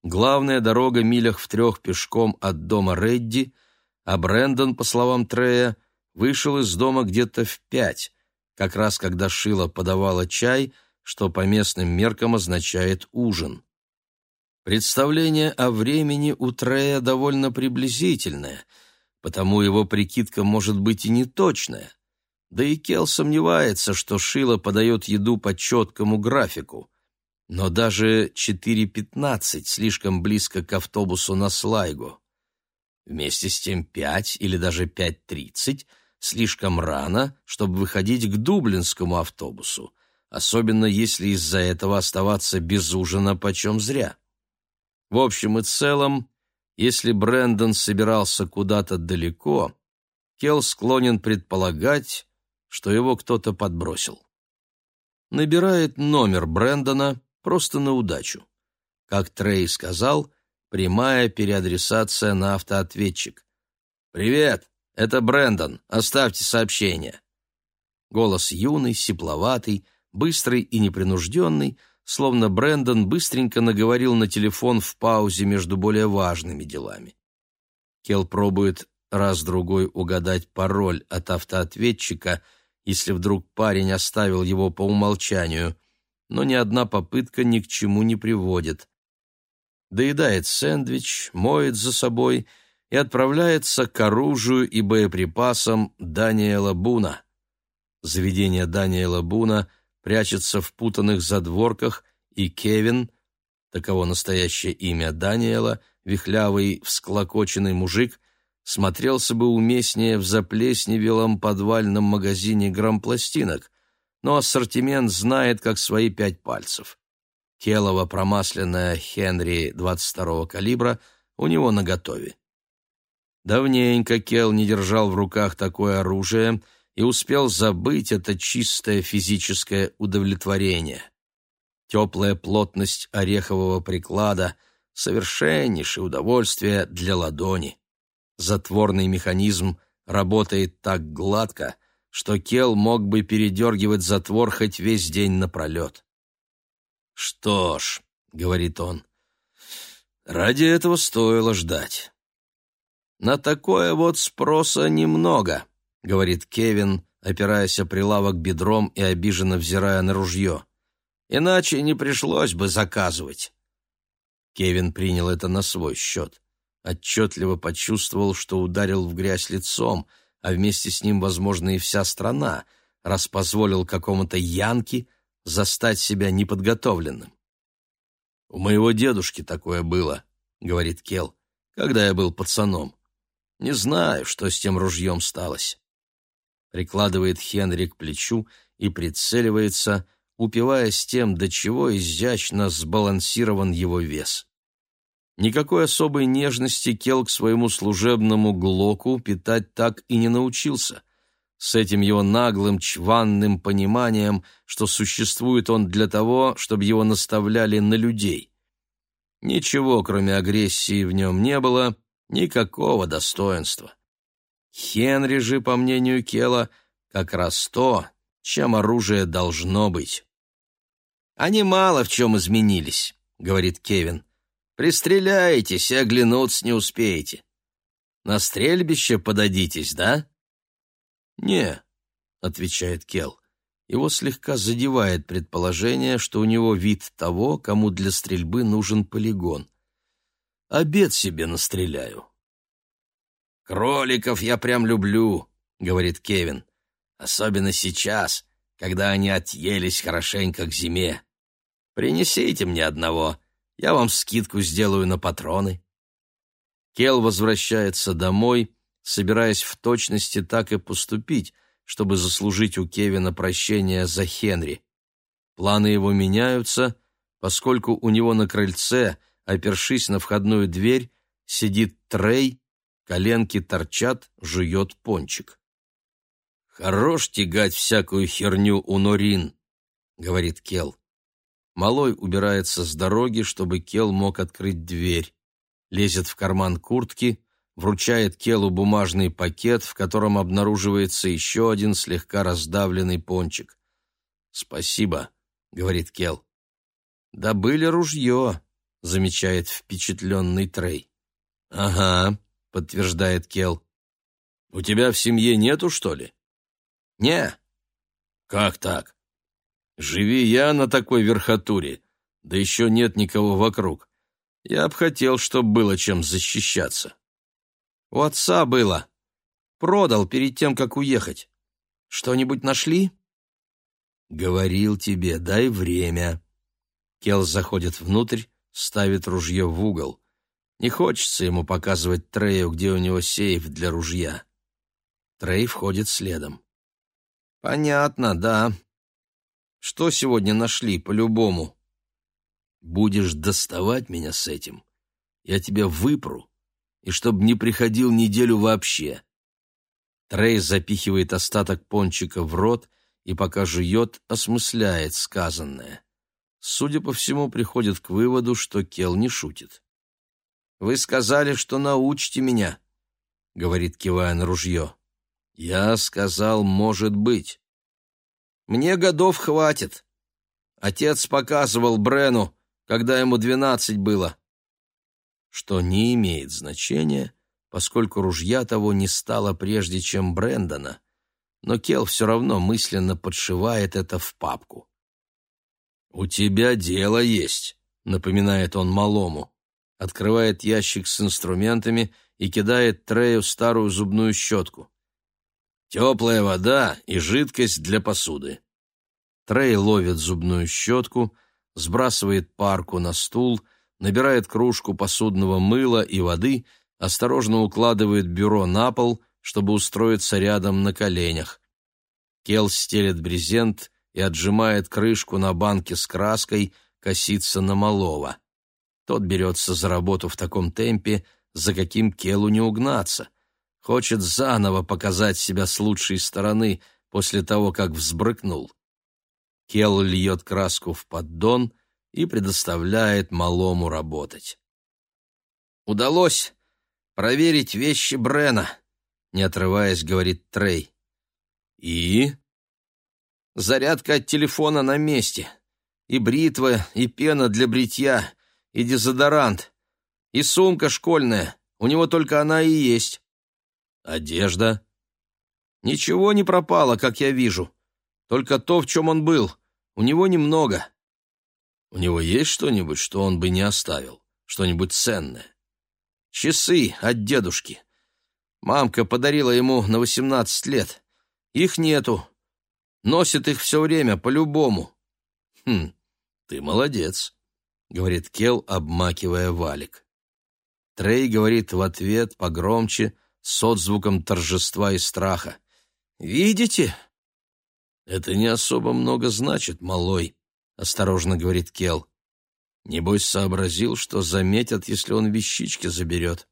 Главная дорога милях в трех пешком от дома Редди, а Брэндон, по словам Трея, вышел из дома где-то в пять, как раз когда Шила подавала чай, что по местным меркам означает ужин. Представление о времени у Трея довольно приблизительное, потому его прикидка может быть и неточная. Да и Кел сомневается, что Шила подает еду по четкому графику. Но даже 4.15 слишком близко к автобусу на Слайгу. Вместе с тем 5 или даже 5.30 — слишком рано, чтобы выходить к дублинскому автобусу, особенно если из-за этого оставаться без ужина почем зря. В общем и целом, если Брэндон собирался куда-то далеко, Келл склонен предполагать, что его кто-то подбросил. Набирает номер Брэндона просто на удачу. Как Трей сказал, прямая переадресация на автоответчик. «Привет, это Брэндон, оставьте сообщение». Голос юный, сипловатый, быстрый и непринужденный, словно Брэндон быстренько наговорил на телефон в паузе между более важными делами. Кел пробует раз-другой угадать пароль от автоответчика, если вдруг парень оставил его по умолчанию, но ни одна попытка ни к чему не приводит. Доедает сэндвич, моет за собой и отправляется к оружию и боеприпасам Даниэла Буна. Заведение Даниэла Буна прячется в путанных задворках, и Кевин, таково настоящее имя Даниэла, вихлявый, всклокоченный мужик, смотрелся бы уместнее в заплесневелом подвальном магазине грампластинок, но ассортимент знает как свои пять пальцев. Келово промасленная Хенри 22-го калибра у него наготове. Давненько Кел не держал в руках такое оружие и успел забыть это чистое физическое удовлетворение. Теплая плотность орехового приклада — совершеннейшее удовольствие для ладони. Затворный механизм работает так гладко, что Кел мог бы передергивать затвор хоть весь день напролет. «Что ж», — говорит он, — «ради этого стоило ждать». «На такое вот спроса немного», — говорит Кевин, опираясь о прилавок бедром и обиженно взирая на ружье. «Иначе не пришлось бы заказывать». Кевин принял это на свой счет. Отчетливо почувствовал, что ударил в грязь лицом, а вместе с ним, возможно, и вся страна, раз позволил какому-то Янке застать себя неподготовленным. «У моего дедушки такое было», — говорит Кел, — «когда я был пацаном. Не знаю, что с тем ружьем сталось прикладывает Хенри к плечу и прицеливается, упиваясь тем, до чего изящно сбалансирован его вес. Никакой особой нежности Кел к своему служебному глоку питать так и не научился. С этим его наглым, чванным пониманием, что существует он для того, чтобы его наставляли на людей. Ничего, кроме агрессии, в нем не было, никакого достоинства. Хенри же, по мнению Кела, как раз то, чем оружие должно быть. «Они мало в чем изменились», — говорит Кевин. «Пристреляетесь и оглянуться не успеете. На стрельбище подадитесь, да?» «Не», — отвечает Кел. Его слегка задевает предположение, что у него вид того, кому для стрельбы нужен полигон. «Обед себе настреляю». «Кроликов я прям люблю», — говорит Кевин. «Особенно сейчас, когда они отъелись хорошенько к зиме. Принесите мне одного, я вам скидку сделаю на патроны». Кел возвращается домой, собираясь в точности так и поступить, чтобы заслужить у Кевина прощение за Хенри. Планы его меняются, поскольку у него на крыльце, опершись на входную дверь, сидит Трей коленки торчат, жует пончик. «Хорош тягать всякую херню у Норин», — говорит Кел. Малой убирается с дороги, чтобы Кел мог открыть дверь. Лезет в карман куртки, вручает Келу бумажный пакет, в котором обнаруживается еще один слегка раздавленный пончик. «Спасибо», — говорит Кел. «Добыли ружье», — замечает впечатленный Трей. «Ага», подтверждает Кел. У тебя в семье нету, что ли? Не. Как так? Живи я на такой верхотуре, да еще нет никого вокруг. Я б хотел, чтоб было чем защищаться. У отца было. Продал перед тем, как уехать. Что-нибудь нашли? Говорил тебе, дай время. Кел заходит внутрь, ставит ружье в угол. Не хочется ему показывать Трею, где у него сейф для ружья. Трей входит следом. «Понятно, да. Что сегодня нашли, по-любому?» «Будешь доставать меня с этим, я тебя выпру, и чтоб не приходил неделю вообще». Трей запихивает остаток пончика в рот и, пока жует, осмысляет сказанное. Судя по всему, приходит к выводу, что Кел не шутит. Вы сказали, что научите меня, — говорит, кивая на ружье. Я сказал, может быть. Мне годов хватит. Отец показывал Брену, когда ему двенадцать было. Что не имеет значения, поскольку ружья того не стало прежде, чем Брэндона, но Кел все равно мысленно подшивает это в папку. «У тебя дело есть», — напоминает он малому. Открывает ящик с инструментами и кидает Трею старую зубную щетку. «Теплая вода и жидкость для посуды». Трей ловит зубную щетку, сбрасывает парку на стул, набирает кружку посудного мыла и воды, осторожно укладывает бюро на пол, чтобы устроиться рядом на коленях. Кел стелет брезент и отжимает крышку на банке с краской, косится на малого. Тот берется за работу в таком темпе, за каким Келу не угнаться. Хочет заново показать себя с лучшей стороны после того, как взбрыкнул. Кел льет краску в поддон и предоставляет малому работать. «Удалось проверить вещи Брена», — не отрываясь, говорит Трей. «И?» «Зарядка от телефона на месте. И бритва, и пена для бритья, и дезодорант. И сумка школьная. У него только она и есть. Одежда?» «Ничего не пропало, как я вижу. Только то, в чем он был. У него немного». «У него есть что-нибудь, что он бы не оставил? Что-нибудь ценное?» «Часы от дедушки. Мамка подарила ему на восемнадцать лет. Их нету. Носит их все время, по-любому. Хм, ты молодец, говорит Кел, обмакивая валик. Трей говорит в ответ погромче, с отзвуком торжества и страха. «Видите?» «Это не особо много значит, малой», — осторожно говорит Кел. «Небось сообразил, что заметят, если он вещички заберет».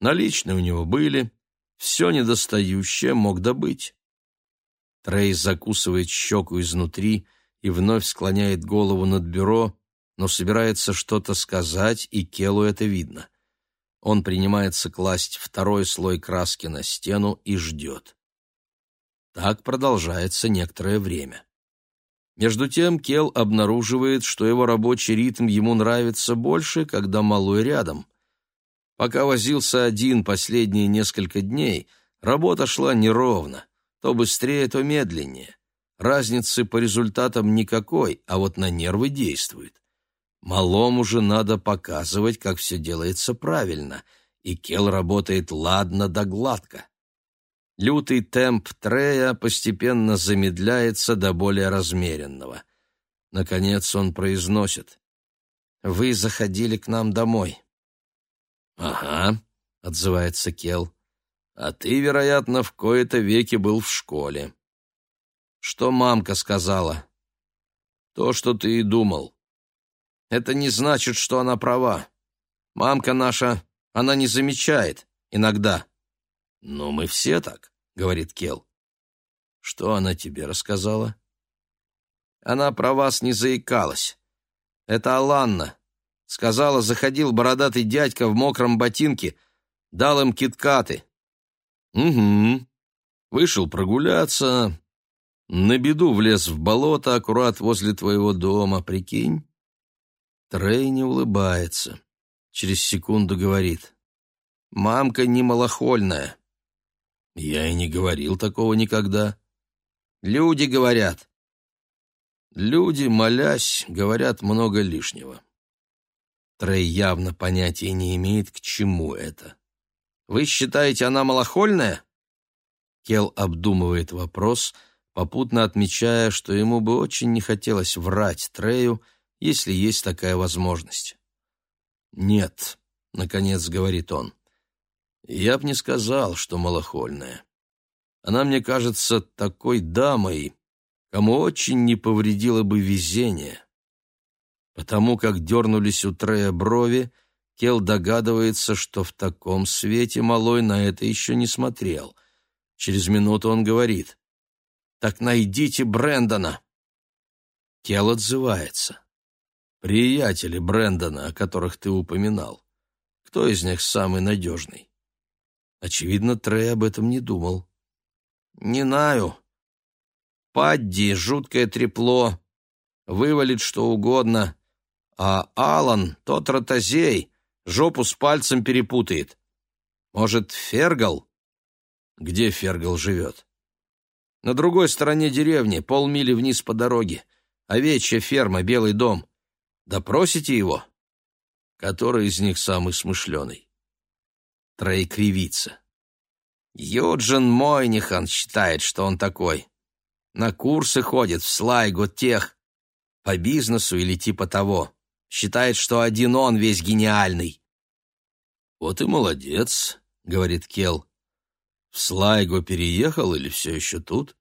Наличные у него были, все недостающее мог добыть. Трей закусывает щеку изнутри и вновь склоняет голову над бюро, но собирается что-то сказать, и Келу это видно. Он принимается класть второй слой краски на стену и ждет. Так продолжается некоторое время. Между тем Кел обнаруживает, что его рабочий ритм ему нравится больше, когда малой рядом. Пока возился один последние несколько дней, работа шла неровно, то быстрее, то медленнее. Разницы по результатам никакой, а вот на нервы действует. Малому же надо показывать, как все делается правильно, и Кел работает ладно да гладко. Лютый темп Трея постепенно замедляется до более размеренного. Наконец он произносит. «Вы заходили к нам домой. «Ага», — отзывается Кел. «А ты, вероятно, в кои-то веки был в школе». «Что мамка сказала?» «То, что ты и думал. Это не значит, что она права. Мамка наша, она не замечает. Иногда». «Ну, мы все так», — говорит Кел. «Что она тебе рассказала?» «Она про вас не заикалась. Это Аланна, Сказала, заходил бородатый дядька в мокром ботинке, дал им киткаты. Угу. Вышел прогуляться, на беду влез в болото аккурат возле твоего дома, прикинь? Трей не улыбается. Через секунду говорит. Мамка не малохольная. Я и не говорил такого никогда. Люди говорят. Люди, молясь, говорят много лишнего. Трей явно понятия не имеет, к чему это. «Вы считаете, она малохольная?» Кел обдумывает вопрос, попутно отмечая, что ему бы очень не хотелось врать Трею, если есть такая возможность. «Нет», — наконец говорит он, — «я б не сказал, что малохольная. Она мне кажется такой дамой, кому очень не повредило бы везение. Потому как дернулись у Трея брови, Кел догадывается, что в таком свете малой на это еще не смотрел. Через минуту он говорит. «Так найдите Брэндона!» Кел отзывается. «Приятели Брэндона, о которых ты упоминал. Кто из них самый надежный? Очевидно, Трей об этом не думал. «Не знаю. Падди — жуткое трепло. Вывалит что угодно. А Алан, тот ротозей, жопу с пальцем перепутает. Может, Фергал?» «Где Фергал живет?» «На другой стороне деревни, полмили вниз по дороге. Овечья ферма, Белый дом. Допросите его?» «Который из них самый смышленый?» Трей кривится. Юджин Мойнихан считает, что он такой. На курсы ходит в слайгу тех, по бизнесу или типа того. Считает, что один он весь гениальный. «Вот и молодец», — говорит Кел. «В Слайго переехал или все еще тут?»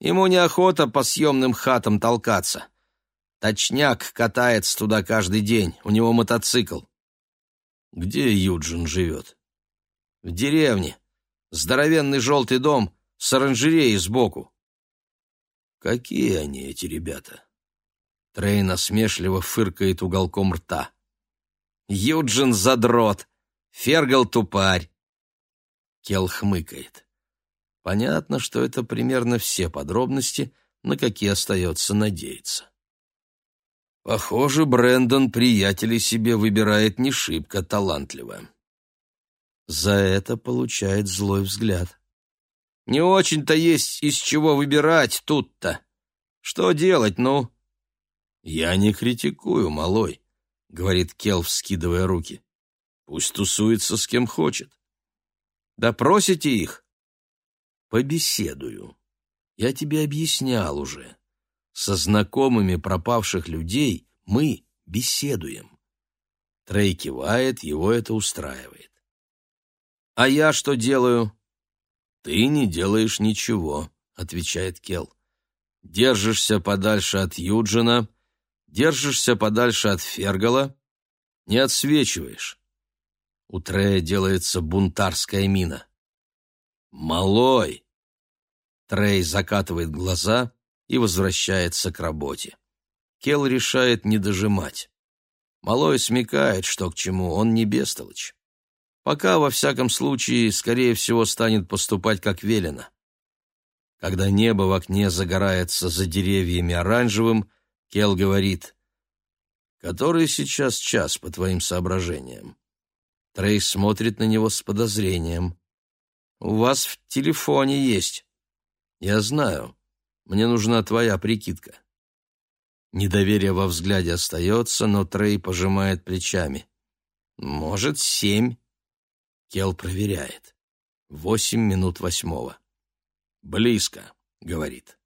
Ему неохота по съемным хатам толкаться. Точняк катается туда каждый день, у него мотоцикл. Где Юджин живет? В деревне. Здоровенный желтый дом с оранжереей сбоку. Какие они, эти ребята? Трей насмешливо фыркает уголком рта. Юджин задрот, Фергал тупарь. Кел хмыкает. Понятно, что это примерно все подробности, на какие остается надеяться. Похоже, Брэндон приятелей себе выбирает не шибко талантливо. За это получает злой взгляд. Не очень-то есть из чего выбирать тут-то. Что делать, ну? Я не критикую, малой, говорит Кел, вскидывая руки. Пусть тусуется с кем хочет. Допросите их. Побеседую. Я тебе объяснял уже. Со знакомыми пропавших людей мы беседуем. Трей кивает, его это устраивает. «А я что делаю?» «Ты не делаешь ничего», — отвечает Кел. «Держишься подальше от Юджина, держишься подальше от Фергала, не отсвечиваешь». У Трея делается бунтарская мина. «Малой!» Трей закатывает глаза и возвращается к работе. Кел решает не дожимать. Малой смекает, что к чему, он не бестолочь. Пока, во всяком случае, скорее всего, станет поступать как велено. Когда небо в окне загорается за деревьями оранжевым, Кел говорит, «Который сейчас час, по твоим соображениям?» Трей смотрит на него с подозрением. «У вас в телефоне есть». «Я знаю. Мне нужна твоя прикидка». Недоверие во взгляде остается, но Трей пожимает плечами. «Может, семь?» Кел проверяет. Восемь минут восьмого. «Близко», — говорит.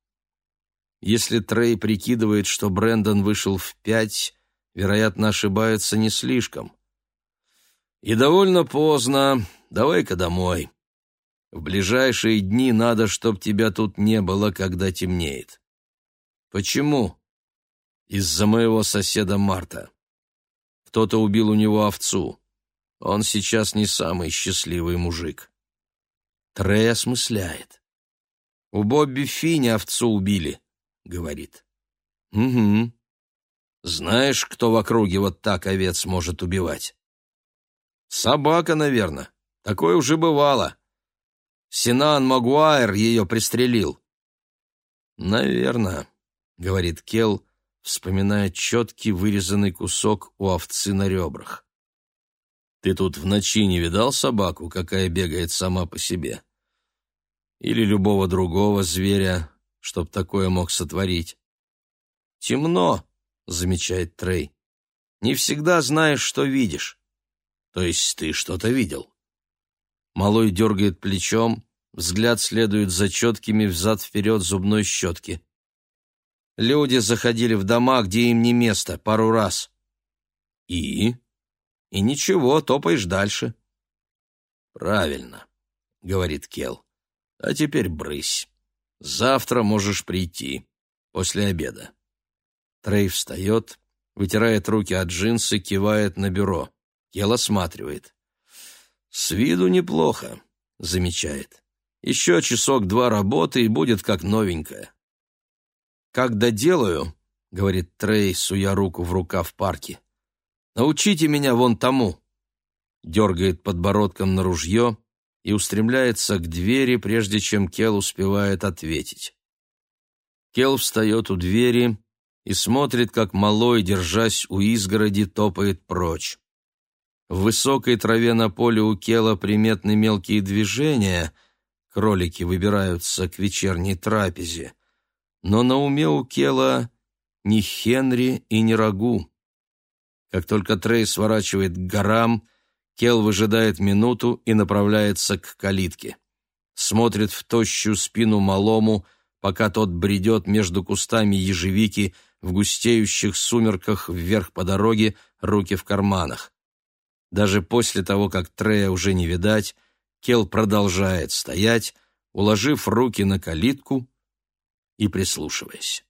Если Трей прикидывает, что Брэндон вышел в пять, вероятно, ошибается не слишком. «И довольно поздно. Давай-ка домой. В ближайшие дни надо, чтоб тебя тут не было, когда темнеет». «Почему?» «Из-за моего соседа Марта. Кто-то убил у него овцу. Он сейчас не самый счастливый мужик. Трей осмысляет. «У Бобби Фини овцу убили», — говорит. «Угу. Знаешь, кто в округе вот так овец может убивать?» «Собака, наверное. Такое уже бывало. Синан Магуайр ее пристрелил». «Наверное», — говорит Келл, вспоминая четкий вырезанный кусок у овцы на ребрах. Ты тут в ночи не видал собаку, какая бегает сама по себе? Или любого другого зверя, чтоб такое мог сотворить? Темно, замечает Трей. Не всегда знаешь, что видишь. То есть ты что-то видел? Малой дергает плечом, взгляд следует за четкими взад-вперед зубной щетки. Люди заходили в дома, где им не место, пару раз. И? И ничего, топаешь дальше. Правильно, говорит Кел. А теперь брысь. Завтра можешь прийти, после обеда. Трей встает, вытирает руки от джинсы, кивает на бюро. Кел осматривает. С виду неплохо, замечает. Еще часок-два работы, и будет как новенькая. «Как доделаю», — говорит Трей, суя руку в рукав парке, Научите меня вон тому». дергает подбородком на ружье и устремляется к двери, прежде чем Кел успевает ответить. Кел встает у двери и смотрит, как малой, держась у изгороди, топает прочь. В высокой траве на поле у Кела приметны мелкие движения, кролики выбираются к вечерней трапезе. Но на уме у Кела ни Хенри и ни Рагу. Как только Трей сворачивает к горам, Кел выжидает минуту и направляется к калитке. Смотрит в тощую спину малому, пока тот бредет между кустами ежевики в густеющих сумерках вверх по дороге, руки в карманах. Даже после того, как Трея уже не видать, Кел продолжает стоять, уложив руки на калитку и прислушиваясь.